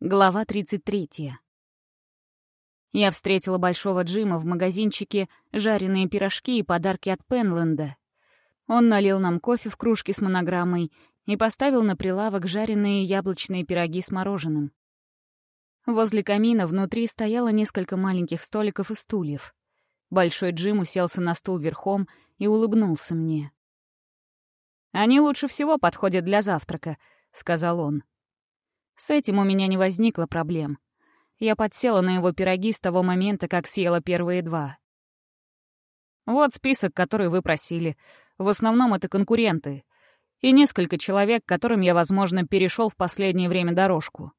Глава 33. Я встретила Большого Джима в магазинчике «Жареные пирожки и подарки от Пенленда». Он налил нам кофе в кружке с монограммой и поставил на прилавок жареные яблочные пироги с мороженым. Возле камина внутри стояло несколько маленьких столиков и стульев. Большой Джим уселся на стул верхом и улыбнулся мне. «Они лучше всего подходят для завтрака», — сказал он. С этим у меня не возникло проблем. Я подсела на его пироги с того момента, как съела первые два. Вот список, который вы просили. В основном это конкуренты. И несколько человек, которым я, возможно, перешел в последнее время дорожку.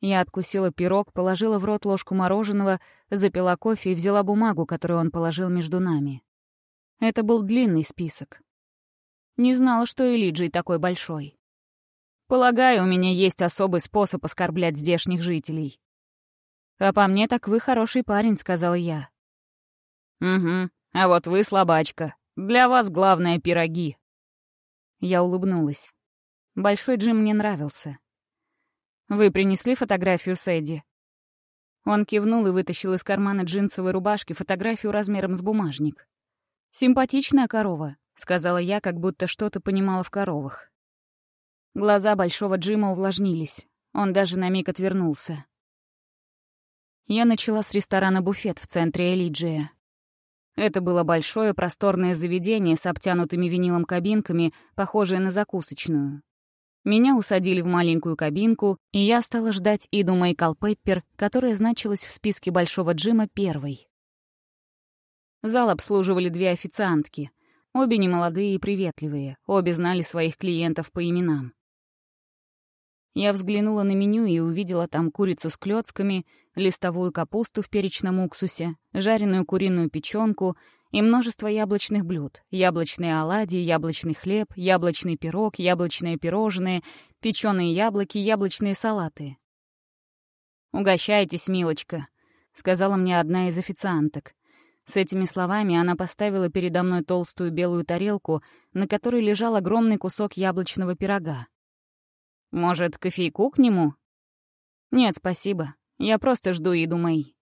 Я откусила пирог, положила в рот ложку мороженого, запила кофе и взяла бумагу, которую он положил между нами. Это был длинный список. Не знала, что Элиджий такой большой. Полагаю, у меня есть особый способ оскорблять здешних жителей. А по мне так вы хороший парень, сказал я. Угу, а вот вы слабачка. Для вас главное пироги. Я улыбнулась. Большой Джим мне нравился. Вы принесли фотографию Сэдди? Он кивнул и вытащил из кармана джинсовой рубашки фотографию размером с бумажник. «Симпатичная корова», — сказала я, как будто что-то понимала в коровах. Глаза Большого Джима увлажнились. Он даже на миг отвернулся. Я начала с ресторана «Буфет» в центре Элиджия. Это было большое просторное заведение с обтянутыми винилом кабинками, похожее на закусочную. Меня усадили в маленькую кабинку, и я стала ждать Иду Майкл Пеппер, которая значилась в списке Большого Джима первой. Зал обслуживали две официантки. Обе немолодые и приветливые, обе знали своих клиентов по именам. Я взглянула на меню и увидела там курицу с клёцками, листовую капусту в перечном уксусе, жареную куриную печёнку и множество яблочных блюд. Яблочные оладьи, яблочный хлеб, яблочный пирог, яблочные пирожные, печёные яблоки, яблочные салаты. «Угощайтесь, милочка», — сказала мне одна из официанток. С этими словами она поставила передо мной толстую белую тарелку, на которой лежал огромный кусок яблочного пирога. Может, кофейку к нему? Нет, спасибо. Я просто жду еду Мэй.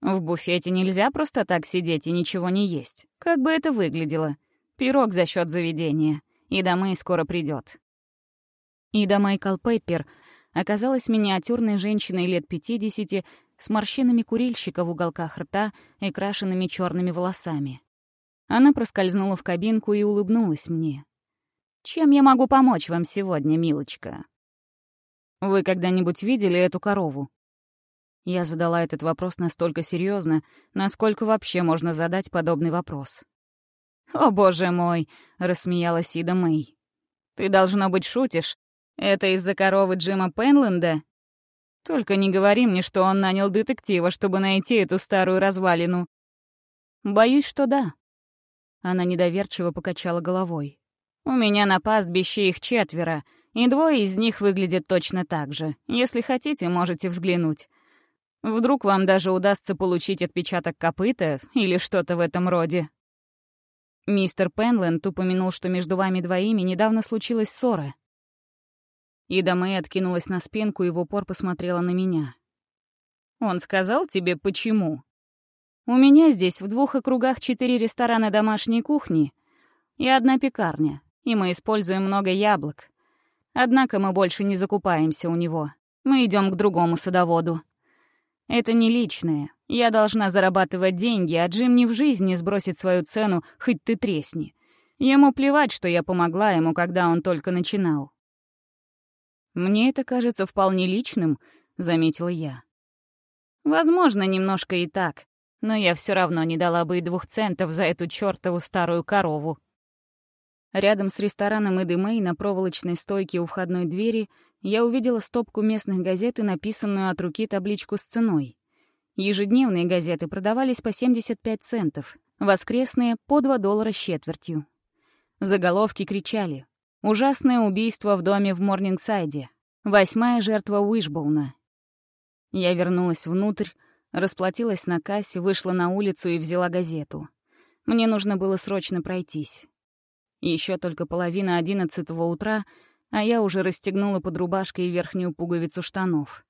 В буфете нельзя просто так сидеть и ничего не есть. Как бы это выглядело? Пирог за счет заведения. И до Мэй скоро придет. Ида Майкл Пеппер оказалась миниатюрной женщиной лет 50 с морщинами курильщика в уголках рта и крашенными черными волосами. Она проскользнула в кабинку и улыбнулась мне. Чем я могу помочь вам сегодня, милочка? Вы когда-нибудь видели эту корову? Я задала этот вопрос настолько серьезно, насколько вообще можно задать подобный вопрос. «О, боже мой!» — рассмеялась Ида Мэй. «Ты, должно быть, шутишь. Это из-за коровы Джима Пенленда? Только не говори мне, что он нанял детектива, чтобы найти эту старую развалину». «Боюсь, что да». Она недоверчиво покачала головой. У меня на пастбище их четверо, и двое из них выглядят точно так же. Если хотите, можете взглянуть. Вдруг вам даже удастся получить отпечаток копыта или что-то в этом роде. Мистер Пенленд упомянул, что между вами двоими недавно случилась ссора. Ида Мэй откинулась на спинку и в упор посмотрела на меня. «Он сказал тебе, почему?» «У меня здесь в двух округах четыре ресторана домашней кухни и одна пекарня и мы используем много яблок. Однако мы больше не закупаемся у него. Мы идем к другому садоводу. Это не личное. Я должна зарабатывать деньги, а Джим ни в жизни сбросит свою цену, хоть ты тресни. Ему плевать, что я помогла ему, когда он только начинал. «Мне это кажется вполне личным», — заметила я. «Возможно, немножко и так, но я все равно не дала бы и двух центов за эту чертову старую корову». Рядом с рестораном Эды Мэй на проволочной стойке у входной двери я увидела стопку местных газет и написанную от руки табличку с ценой. Ежедневные газеты продавались по 75 центов, воскресные — по 2 доллара с четвертью. Заголовки кричали «Ужасное убийство в доме в Морнингсайде. Восьмая жертва Уишбоуна». Я вернулась внутрь, расплатилась на кассе, вышла на улицу и взяла газету. Мне нужно было срочно пройтись. Еще только половина одиннадцатого утра, а я уже расстегнула под рубашкой верхнюю пуговицу штанов.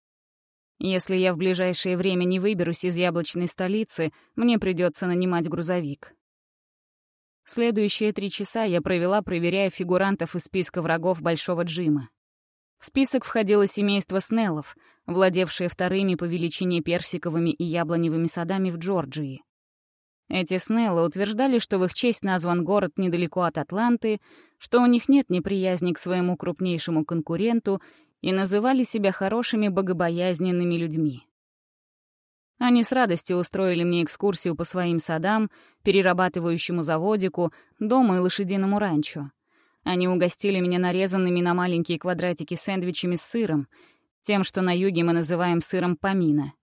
Если я в ближайшее время не выберусь из яблочной столицы, мне придется нанимать грузовик. Следующие три часа я провела, проверяя фигурантов из списка врагов Большого Джима. В список входило семейство Снеллов, владевшее вторыми по величине персиковыми и яблоневыми садами в Джорджии. Эти Снеллы утверждали, что в их честь назван город недалеко от Атланты, что у них нет неприязни к своему крупнейшему конкуренту и называли себя хорошими богобоязненными людьми. Они с радостью устроили мне экскурсию по своим садам, перерабатывающему заводику, дому и лошадиному ранчо. Они угостили меня нарезанными на маленькие квадратики сэндвичами с сыром, тем, что на юге мы называем сыром помина.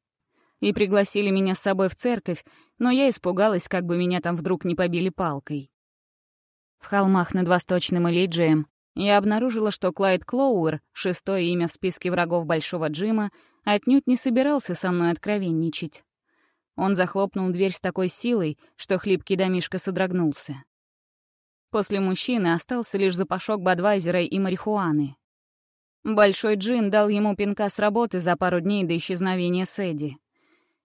И пригласили меня с собой в церковь, но я испугалась, как бы меня там вдруг не побили палкой. В холмах над Восточным Элиджием я обнаружила, что Клайд Клоуэр, шестое имя в списке врагов Большого Джима, отнюдь не собирался со мной откровенничать. Он захлопнул дверь с такой силой, что хлипкий домишко содрогнулся. После мужчины остался лишь запашок Бадвайзера и марихуаны. Большой Джим дал ему пинка с работы за пару дней до исчезновения Сэдди.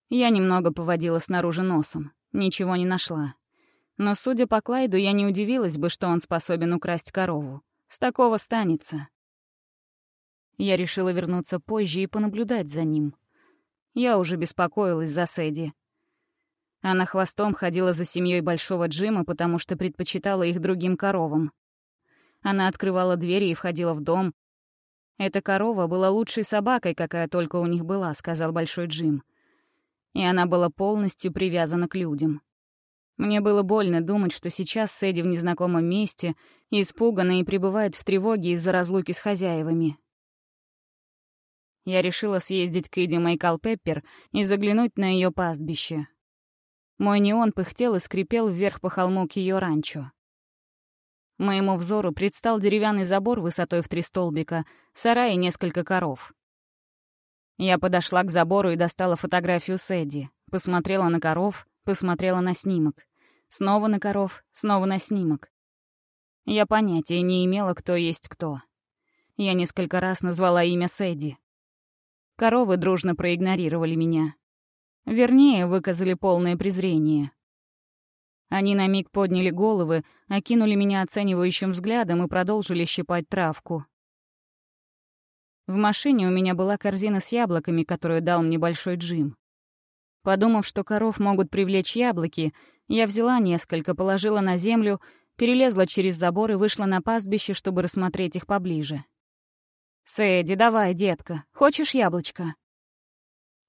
Я немного поводила снаружи носом, ничего не нашла. Но, судя по Клайду, я не удивилась бы, что он способен украсть корову. С такого станется. Я решила вернуться позже и понаблюдать за ним. Я уже беспокоилась за Сэдди. Она хвостом ходила за семьей Большого Джима, потому что предпочитала их другим коровам. Она открывала двери и входила в дом. «Эта корова была лучшей собакой, какая только у них была», — сказал Большой Джим. И она была полностью привязана к людям. Мне было больно думать, что сейчас Сэдди в незнакомом месте, испугана и пребывает в тревоге из-за разлуки с хозяевами. Я решила съездить к Иди Майкал Пеппер и заглянуть на ее пастбище. Мой неон пыхтел и скрипел вверх по холму к ее ранчо. Моему взору предстал деревянный забор высотой в три столбика, сарай и несколько коров. Я подошла к забору и достала фотографию Сэдди, посмотрела на коров, Посмотрела на снимок. Снова на коров, снова на снимок. Я понятия не имела, кто есть кто. Я несколько раз назвала имя Сэдди. Коровы дружно проигнорировали меня. Вернее, выказали полное презрение. Они на миг подняли головы, окинули меня оценивающим взглядом и продолжили щипать травку. В машине у меня была корзина с яблоками, которую дал мне Большой Джим. Подумав, что коров могут привлечь яблоки, я взяла несколько, положила на землю, перелезла через забор и вышла на пастбище, чтобы рассмотреть их поближе. «Сэдди, давай, детка, хочешь яблочко?»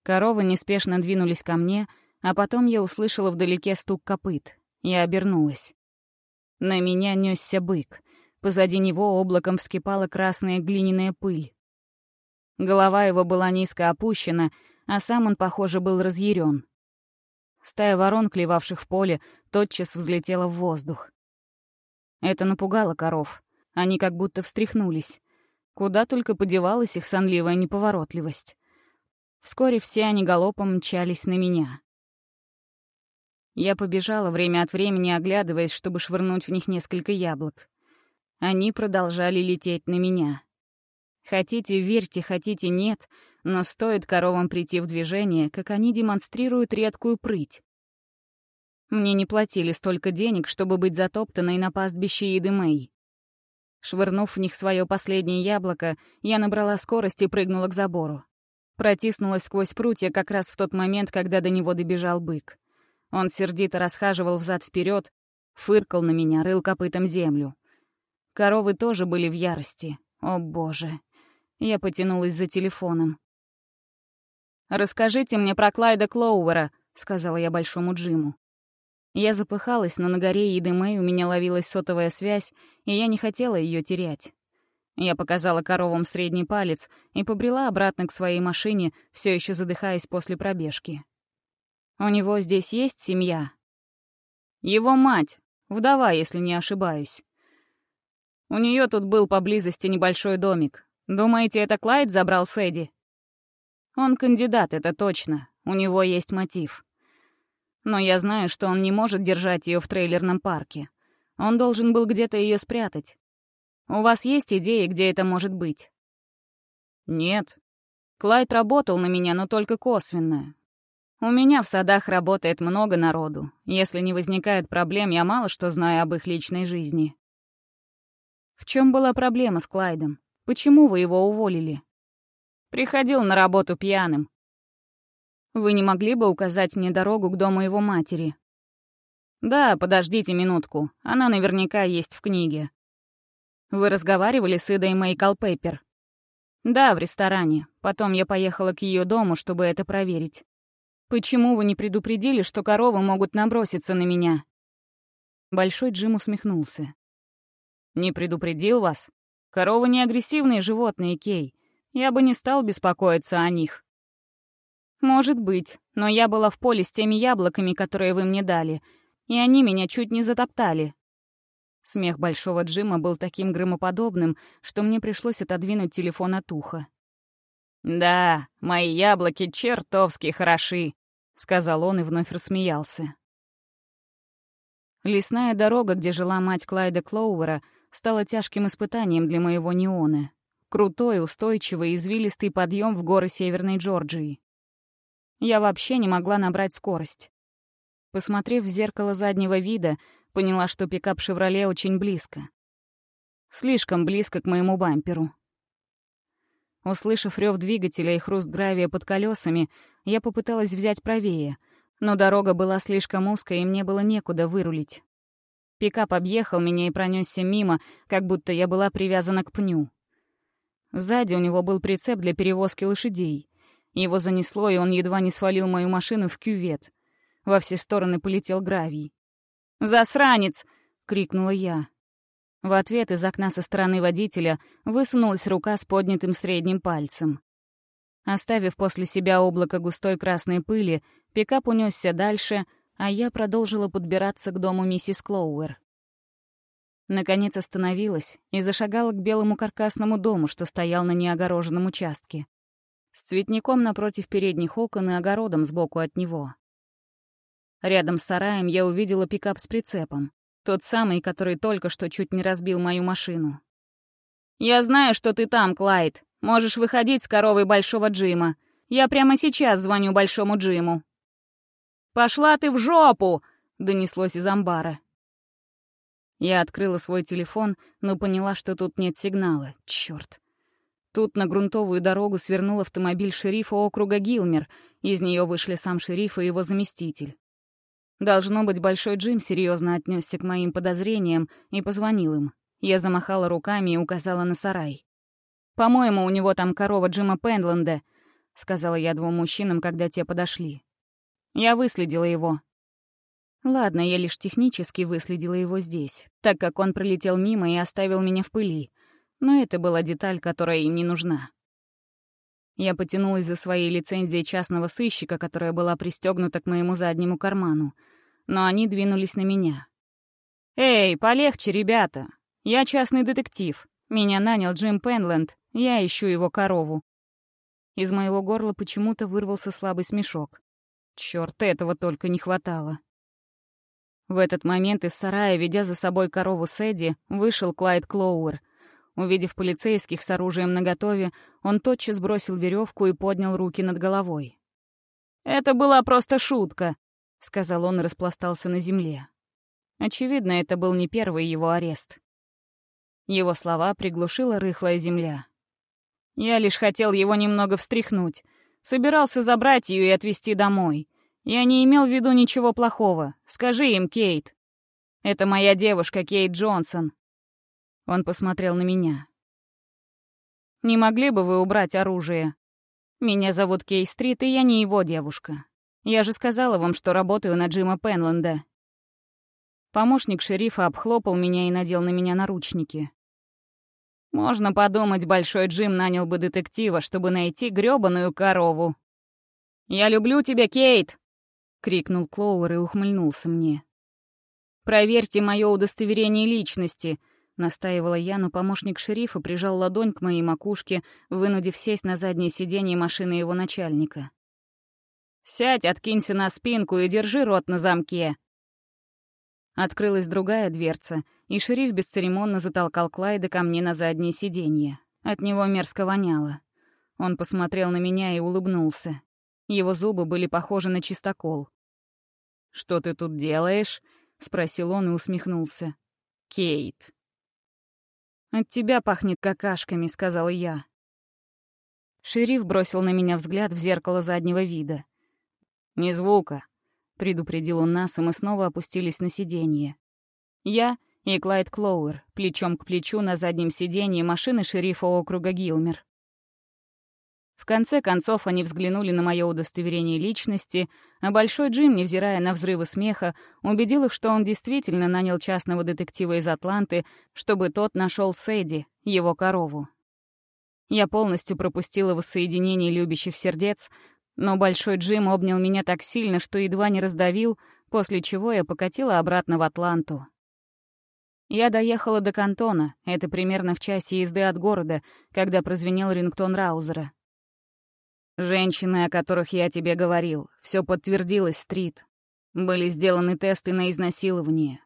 Коровы неспешно двинулись ко мне, а потом я услышала вдалеке стук копыт. Я обернулась. На меня несся бык. Позади него облаком вскипала красная глиняная пыль. Голова его была низко опущена, а сам он, похоже, был разъярен. Стая ворон, клевавших в поле, тотчас взлетела в воздух. Это напугало коров. Они как будто встряхнулись. Куда только подевалась их сонливая неповоротливость. Вскоре все они галопом мчались на меня. Я побежала время от времени, оглядываясь, чтобы швырнуть в них несколько яблок. Они продолжали лететь на меня. Хотите — верьте, хотите — нет, но стоит коровам прийти в движение, как они демонстрируют редкую прыть. Мне не платили столько денег, чтобы быть затоптанной на пастбище Иды Мэй. Швырнув в них свое последнее яблоко, я набрала скорость и прыгнула к забору. Протиснулась сквозь прутья как раз в тот момент, когда до него добежал бык. Он сердито расхаживал взад вперед, фыркал на меня, рыл копытом землю. Коровы тоже были в ярости. О, боже. Я потянулась за телефоном. «Расскажите мне про Клайда Клоувера», — сказала я Большому Джиму. Я запыхалась, но на горе Иды Мэй у меня ловилась сотовая связь, и я не хотела ее терять. Я показала коровам средний палец и побрела обратно к своей машине, все еще задыхаясь после пробежки. «У него здесь есть семья?» «Его мать, вдова, если не ошибаюсь. У нее тут был поблизости небольшой домик. Думаете, это Клайд забрал Сэдди?» Он кандидат, это точно. У него есть мотив. Но я знаю, что он не может держать ее в трейлерном парке. Он должен был где-то ее спрятать. У вас есть идеи, где это может быть?» «Нет. Клайд работал на меня, но только косвенно. У меня в садах работает много народу. Если не возникает проблем, я мало что знаю об их личной жизни». «В чем была проблема с Клайдом? Почему вы его уволили?» «Приходил на работу пьяным. Вы не могли бы указать мне дорогу к дому его матери?» «Да, подождите минутку. Она наверняка есть в книге». «Вы разговаривали с Идой Мэй Калпеппер?» «Да, в ресторане. Потом я поехала к ее дому, чтобы это проверить. Почему вы не предупредили, что коровы могут наброситься на меня?» Большой Джим усмехнулся. «Не предупредил вас? Коровы не агрессивные животные, Кей. Я бы не стал беспокоиться о них». «Может быть, но я была в поле с теми яблоками, которые вы мне дали, и они меня чуть не затоптали». Смех Большого Джима был таким громоподобным, что мне пришлось отодвинуть телефон от уха. «Да, мои яблоки чертовски хороши», — сказал он и вновь рассмеялся. Лесная дорога, где жила мать Клайда Клоувера, стала тяжким испытанием для моего неона. Крутой, устойчивый, извилистый подъем в горы Северной Джорджии. Я вообще не могла набрать скорость. Посмотрев в зеркало заднего вида, поняла, что пикап «Шевроле» очень близко. Слишком близко к моему бамперу. Услышав рев двигателя и хруст гравия под колесами, я попыталась взять правее, но дорога была слишком узкая, и мне было некуда вырулить. Пикап объехал меня и пронесся мимо, как будто я была привязана к пню. Сзади у него был прицеп для перевозки лошадей. Его занесло, и он едва не свалил мою машину в кювет. Во все стороны полетел гравий. «Засранец!» — крикнула я. В ответ из окна со стороны водителя высунулась рука с поднятым средним пальцем. Оставив после себя облако густой красной пыли, пикап унесся дальше, а я продолжила подбираться к дому миссис Клоуэр. Наконец остановилась и зашагала к белому каркасному дому, что стоял на неогороженном участке. С цветником напротив передних окон и огородом сбоку от него. Рядом с сараем я увидела пикап с прицепом. Тот самый, который только что чуть не разбил мою машину. «Я знаю, что ты там, Клайд. Можешь выходить с коровой Большого Джима. Я прямо сейчас звоню Большому Джиму». «Пошла ты в жопу!» — донеслось из амбара. Я открыла свой телефон, но поняла, что тут нет сигнала. Чёрт. Тут на грунтовую дорогу свернул автомобиль шерифа округа Гилмер. Из нее вышли сам шериф и его заместитель. Должно быть, Большой Джим серьезно отнесся к моим подозрениям и позвонил им. Я замахала руками и указала на сарай. «По-моему, у него там корова Джима Пендланда», — сказала я двум мужчинам, когда те подошли. Я выследила его. Ладно, я лишь технически выследила его здесь, так как он пролетел мимо и оставил меня в пыли. Но это была деталь, которая им не нужна. Я потянулась за своей лицензией частного сыщика, которая была пристегнута к моему заднему карману. Но они двинулись на меня. «Эй, полегче, ребята! Я частный детектив. Меня нанял Джим Пенленд. Я ищу его корову». Из моего горла почему-то вырвался слабый смешок. Чёрт, этого только не хватало. В этот момент из сарая, ведя за собой корову Сэдди, вышел Клайд Клоуэр, Увидев полицейских с оружием наготове, он тотчас бросил веревку и поднял руки над головой. «Это была просто шутка», — сказал он и распластался на земле. Очевидно, это был не первый его арест. Его слова приглушила рыхлая земля. «Я лишь хотел его немного встряхнуть. Собирался забрать ее и отвезти домой. Я не имел в виду ничего плохого. Скажи им, Кейт. Это моя девушка, Кейт Джонсон. Он посмотрел на меня. «Не могли бы вы убрать оружие? Меня зовут Кей Стрит, и я не его девушка. Я же сказала вам, что работаю на Джима Пенленда». Помощник шерифа обхлопал меня и надел на меня наручники. Можно подумать, Большой Джим нанял бы детектива, чтобы найти грёбаную корову. «Я люблю тебя, Кейт!» — крикнул Клоуэр и ухмыльнулся мне. «Проверьте мое удостоверение личности. Настаивала я, но помощник шерифа прижал ладонь к моей макушке, вынудив сесть на заднее сиденье машины его начальника. «Сядь, откинься на спинку и держи рот на замке!» Открылась другая дверца, и шериф бесцеремонно затолкал Клайда ко мне на заднее сиденье. От него мерзко воняло. Он посмотрел на меня и улыбнулся. Его зубы были похожи на чистокол. «Что ты тут делаешь?» — спросил он и усмехнулся. «Кейт». «От тебя пахнет какашками», — сказала я. Шериф бросил на меня взгляд в зеркало заднего вида. «Не звука», — предупредил он нас, и мы снова опустились на сиденье. Я и Клайд Клоуэр, плечом к плечу на заднем сиденье машины шерифа округа Гилмер. В конце концов они взглянули на мое удостоверение личности, а Большой Джим, невзирая на взрывы смеха, убедил их, что он действительно нанял частного детектива из Атланты, чтобы тот нашел Сэдди, его корову. Я полностью пропустила воссоединение любящих сердец, но Большой Джим обнял меня так сильно, что едва не раздавил, после чего я покатила обратно в Атланту. Я доехала до Кантона, это примерно в часе езды от города, когда прозвенел рингтон Раузера. Женщины, о которых я тебе говорил, все подтвердилось, Стрит. Были сделаны тесты на изнасилование.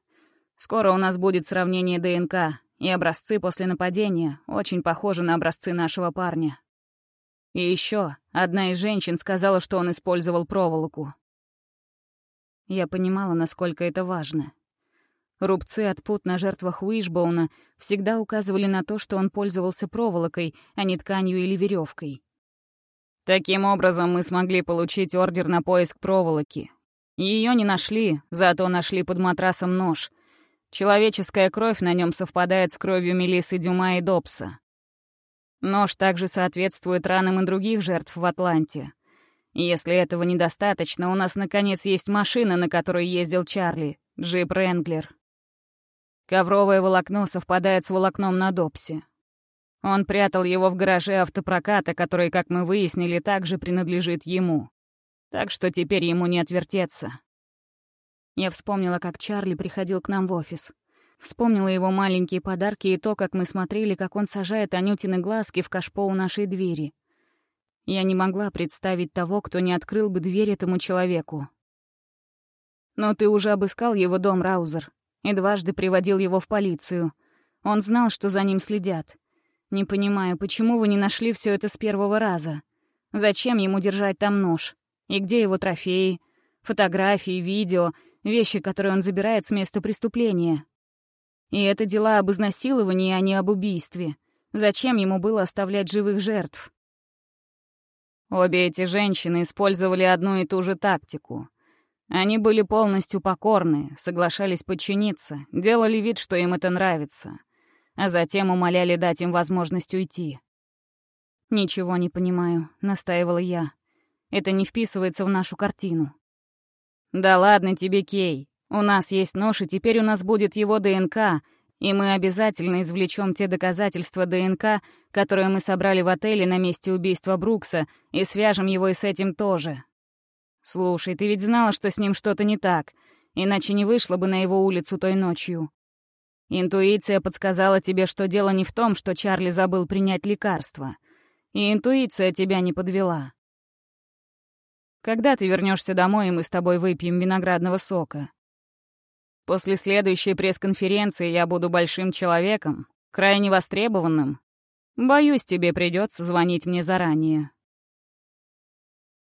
Скоро у нас будет сравнение ДНК, и образцы после нападения очень похожи на образцы нашего парня. И еще одна из женщин сказала, что он использовал проволоку. Я понимала, насколько это важно. Рубцы от пут на жертвах Уишбоуна всегда указывали на то, что он пользовался проволокой, а не тканью или веревкой. Таким образом, мы смогли получить ордер на поиск проволоки. Ее не нашли, зато нашли под матрасом нож. Человеческая кровь на нем совпадает с кровью Мелисы Дюма и Добса. Нож также соответствует ранам и других жертв в Атланте. Если этого недостаточно, у нас, наконец, есть машина, на которой ездил Чарли, джип Ренглер. Ковровое волокно совпадает с волокном на Добсе. Он прятал его в гараже автопроката, который, как мы выяснили, также принадлежит ему. Так что теперь ему не отвертеться. Я вспомнила, как Чарли приходил к нам в офис. Вспомнила его маленькие подарки и то, как мы смотрели, как он сажает Анютины глазки в кашпо у нашей двери. Я не могла представить того, кто не открыл бы дверь этому человеку. «Но ты уже обыскал его дом, Раузер, и дважды приводил его в полицию. Он знал, что за ним следят. Не понимаю, почему вы не нашли все это с первого раза? Зачем ему держать там нож? И где его трофеи? Фотографии, видео, вещи, которые он забирает с места преступления. И это дела об изнасиловании, а не об убийстве. Зачем ему было оставлять живых жертв? Обе эти женщины использовали одну и ту же тактику. Они были полностью покорны, соглашались подчиниться, делали вид, что им это нравится — а затем умоляли дать им возможность уйти. «Ничего не понимаю», — настаивала я. «Это не вписывается в нашу картину». «Да ладно тебе, Кей. У нас есть нож, и теперь у нас будет его ДНК, и мы обязательно извлечем те доказательства ДНК, которые мы собрали в отеле на месте убийства Брукса, и свяжем его и с этим тоже. Слушай, ты ведь знала, что с ним что-то не так, иначе не вышла бы на его улицу той ночью. Интуиция подсказала тебе, что дело не в том, что Чарли забыл принять лекарство. И интуиция тебя не подвела. Когда ты вернешься домой, и мы с тобой выпьем виноградного сока? После следующей пресс-конференции я буду большим человеком, крайне востребованным. Боюсь, тебе придется звонить мне заранее.